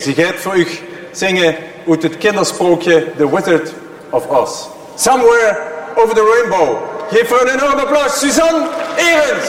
Ze gaat voor u zingen uit het kindersprookje The Wizard of Oz. Somewhere over the rainbow. Geef voor een enorm applaus Suzanne Erens.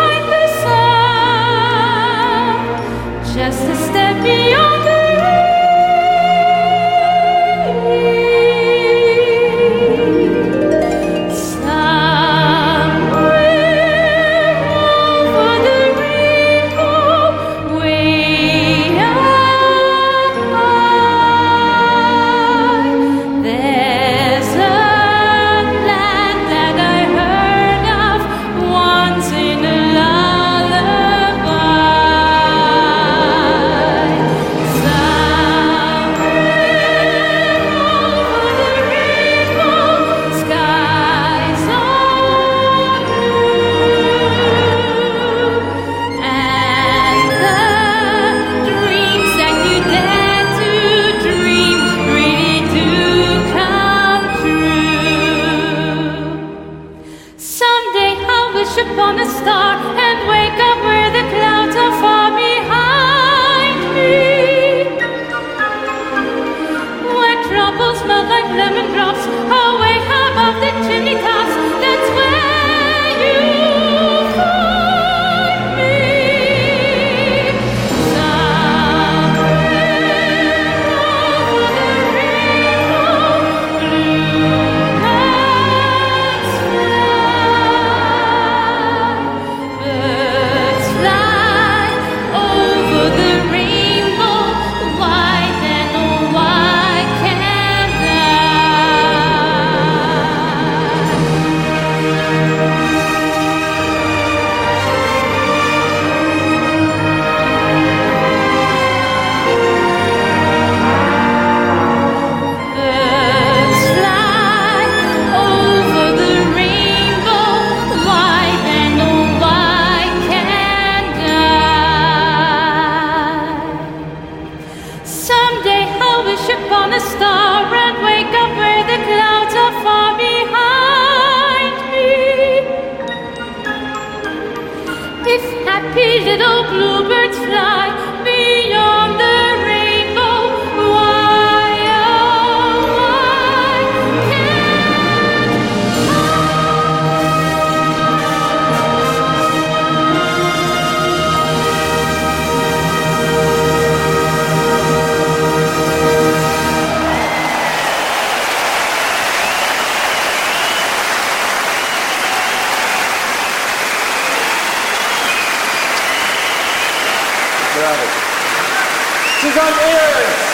worship on a star and wake up where the clouds are far behind me. Where troubles melt like lemon drops, away above the chimney top. if happy little bluebirds fly beyond. Robert. She's on air.